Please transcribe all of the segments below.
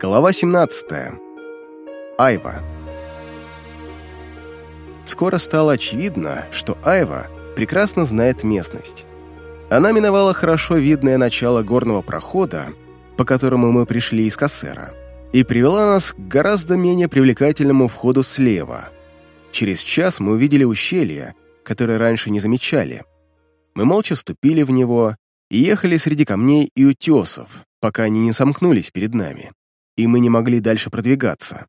Глава 17. Айва. Скоро стало очевидно, что Айва прекрасно знает местность. Она миновала хорошо видное начало горного прохода, по которому мы пришли из Кассера, и привела нас к гораздо менее привлекательному входу слева. Через час мы увидели ущелье, которое раньше не замечали. Мы молча ступили в него и ехали среди камней и утесов, пока они не сомкнулись перед нами и мы не могли дальше продвигаться.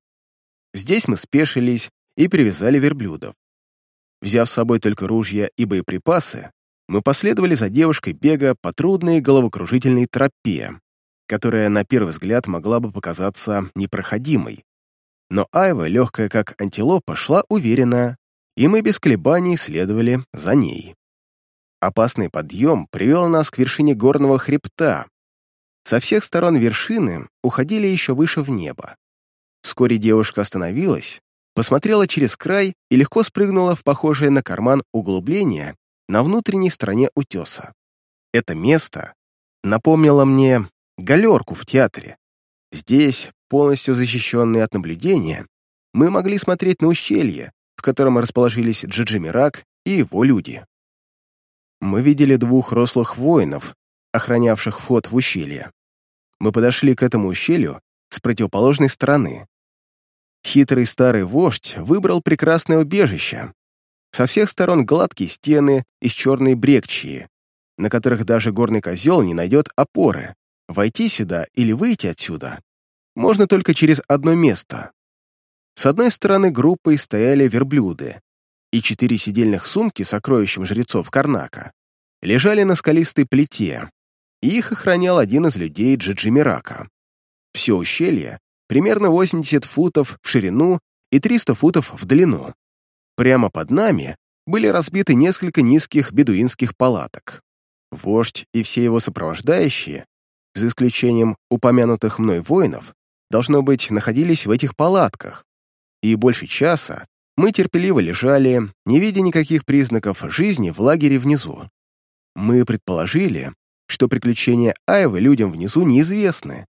Здесь мы спешились и привязали верблюдов. Взяв с собой только ружья и боеприпасы, мы последовали за девушкой бега по трудной головокружительной тропе, которая на первый взгляд могла бы показаться непроходимой. Но Айва, легкая как антилопа, шла уверенно, и мы без колебаний следовали за ней. Опасный подъем привел нас к вершине горного хребта, со всех сторон вершины уходили еще выше в небо. Вскоре девушка остановилась, посмотрела через край и легко спрыгнула в похожее на карман углубление на внутренней стороне утеса. Это место напомнило мне галерку в театре. Здесь, полностью защищенные от наблюдения, мы могли смотреть на ущелье, в котором расположились Джиджимирак и его люди. Мы видели двух рослых воинов, охранявших вход в ущелье. Мы подошли к этому ущелью с противоположной стороны. Хитрый старый вождь выбрал прекрасное убежище. Со всех сторон гладкие стены из черной брекчии, на которых даже горный козел не найдет опоры. Войти сюда или выйти отсюда можно только через одно место. С одной стороны группой стояли верблюды, и четыре сидельных сумки с сокровищем жрецов Карнака лежали на скалистой плите, их охранял один из людей Джиджимирака. Все ущелье примерно 80 футов в ширину и 300 футов в длину. Прямо под нами были разбиты несколько низких бедуинских палаток. Вождь и все его сопровождающие, за исключением упомянутых мной воинов, должно быть, находились в этих палатках, и больше часа мы терпеливо лежали, не видя никаких признаков жизни в лагере внизу. Мы предположили, что приключения Айвы людям внизу неизвестны.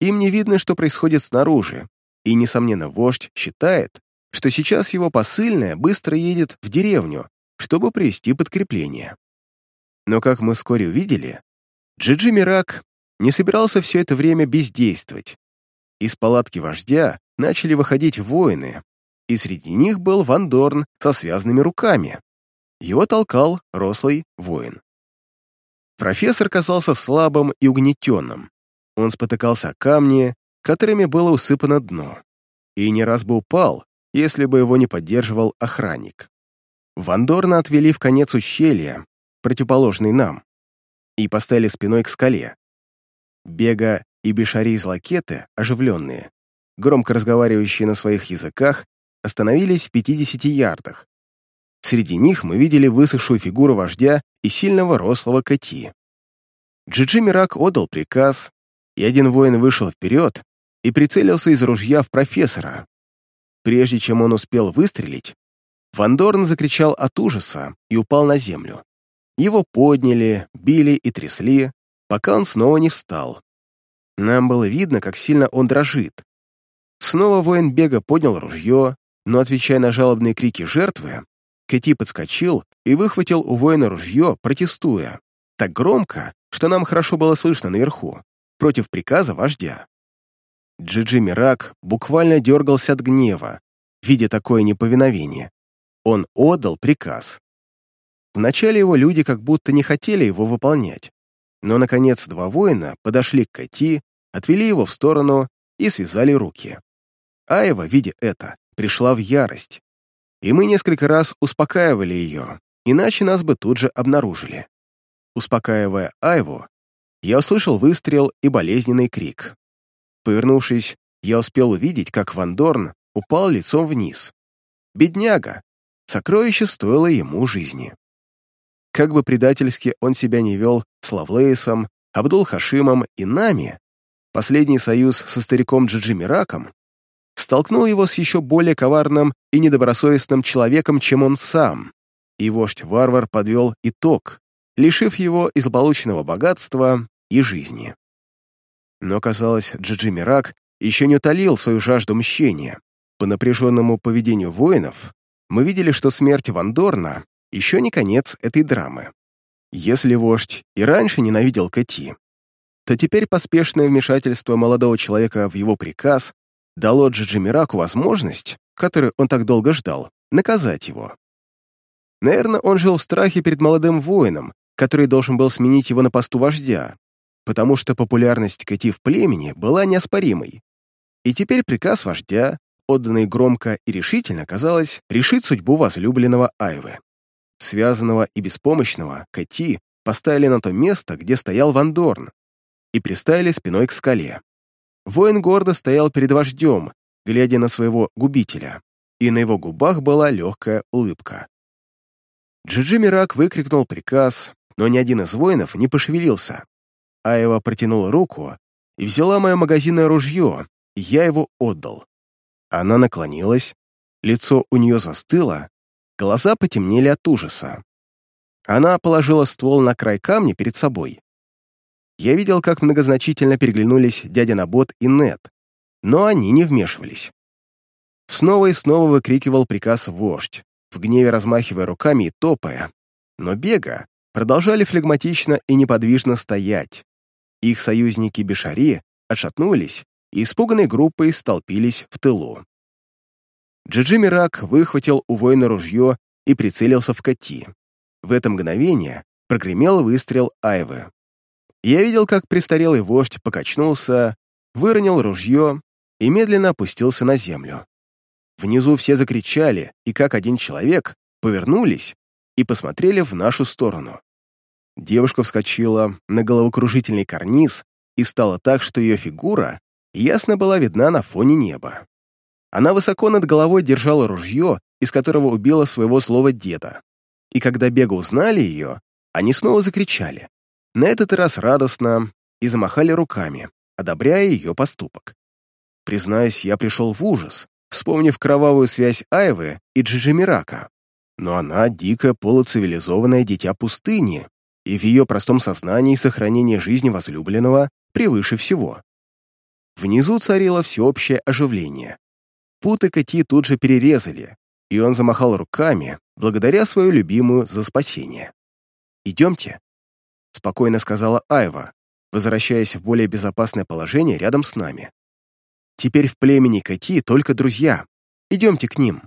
Им не видно, что происходит снаружи, и, несомненно, вождь считает, что сейчас его посыльная быстро едет в деревню, чтобы привести подкрепление. Но, как мы вскоре увидели, Джиджи Мирак не собирался все это время бездействовать. Из палатки вождя начали выходить воины, и среди них был Вандорн со связанными руками. Его толкал рослый воин. Профессор казался слабым и угнетенным. Он спотыкался о камни, которыми было усыпано дно, и не раз бы упал, если бы его не поддерживал охранник. Вандорна отвели в конец ущелья, противоположный нам, и поставили спиной к скале. Бега и Бешари из Лакеты, оживленные, громко разговаривающие на своих языках, остановились в 50 ярдах, Среди них мы видели высохшую фигуру вождя и сильного рослого коти. Джиджи Мирак отдал приказ, и один воин вышел вперед и прицелился из ружья в профессора. Прежде чем он успел выстрелить, Вандорн закричал от ужаса и упал на землю. Его подняли, били и трясли, пока он снова не встал. Нам было видно, как сильно он дрожит. Снова воин бега поднял ружье, но, отвечая на жалобные крики жертвы, Кэти подскочил и выхватил у воина ружье, протестуя. Так громко, что нам хорошо было слышно наверху, против приказа вождя. Джиджи Мирак буквально дергался от гнева, видя такое неповиновение. Он отдал приказ. Вначале его люди как будто не хотели его выполнять, но, наконец, два воина подошли к Кати, отвели его в сторону и связали руки. Аева, видя это, пришла в ярость и мы несколько раз успокаивали ее, иначе нас бы тут же обнаружили. Успокаивая Айву, я услышал выстрел и болезненный крик. Повернувшись, я успел увидеть, как Ван Дорн упал лицом вниз. Бедняга! Сокровище стоило ему жизни. Как бы предательски он себя не вел с Лавлейсом, Абдул-Хашимом и нами, последний союз со стариком Джиджимираком столкнул его с еще более коварным и недобросовестным человеком, чем он сам, и вождь-варвар подвел итог, лишив его изполученного богатства и жизни. Но, казалось, Джиджи Мирак еще не утолил свою жажду мщения. По напряженному поведению воинов мы видели, что смерть Вандорна еще не конец этой драмы. Если вождь и раньше ненавидел Кэти, то теперь поспешное вмешательство молодого человека в его приказ дало Джиджимираку возможность, которую он так долго ждал, наказать его. Наверное, он жил в страхе перед молодым воином, который должен был сменить его на посту вождя, потому что популярность Кэти в племени была неоспоримой. И теперь приказ вождя, отданный громко и решительно, казалось, решить судьбу возлюбленного Айвы. Связанного и беспомощного Кэти поставили на то место, где стоял Вандорн, и приставили спиной к скале. Воин гордо стоял перед вождем, глядя на своего губителя, и на его губах была легкая улыбка. Джиджи Мирак выкрикнул приказ, но ни один из воинов не пошевелился. Аева протянула руку и взяла мое магазинное ружье, и я его отдал. Она наклонилась, лицо у нее застыло, глаза потемнели от ужаса. Она положила ствол на край камня перед собой. Я видел, как многозначительно переглянулись дядя Набот и Нет, но они не вмешивались. Снова и снова выкрикивал приказ вождь, в гневе размахивая руками и топая, но бега продолжали флегматично и неподвижно стоять. Их союзники Бешари отшатнулись и испуганной группой столпились в тылу. Джиджи Мирак выхватил у воина ружье и прицелился в Кати. В это мгновение прогремел выстрел Айвы. Я видел, как престарелый вождь покачнулся, выронил ружье и медленно опустился на землю. Внизу все закричали, и как один человек повернулись и посмотрели в нашу сторону. Девушка вскочила на головокружительный карниз и стала так, что ее фигура ясно была видна на фоне неба. Она высоко над головой держала ружье, из которого убила своего слова деда. И когда Бега узнали ее, они снова закричали. На этот раз радостно и замахали руками, одобряя ее поступок. Признаюсь, я пришел в ужас, вспомнив кровавую связь Айвы и Джиджимирака. Но она — дикое полуцивилизованное дитя пустыни, и в ее простом сознании сохранение жизни возлюбленного превыше всего. Внизу царило всеобщее оживление. Путы Кати тут же перерезали, и он замахал руками, благодаря свою любимую за спасение. «Идемте», — спокойно сказала Айва, возвращаясь в более безопасное положение рядом с нами. «Теперь в племени Кати только друзья. Идемте к ним».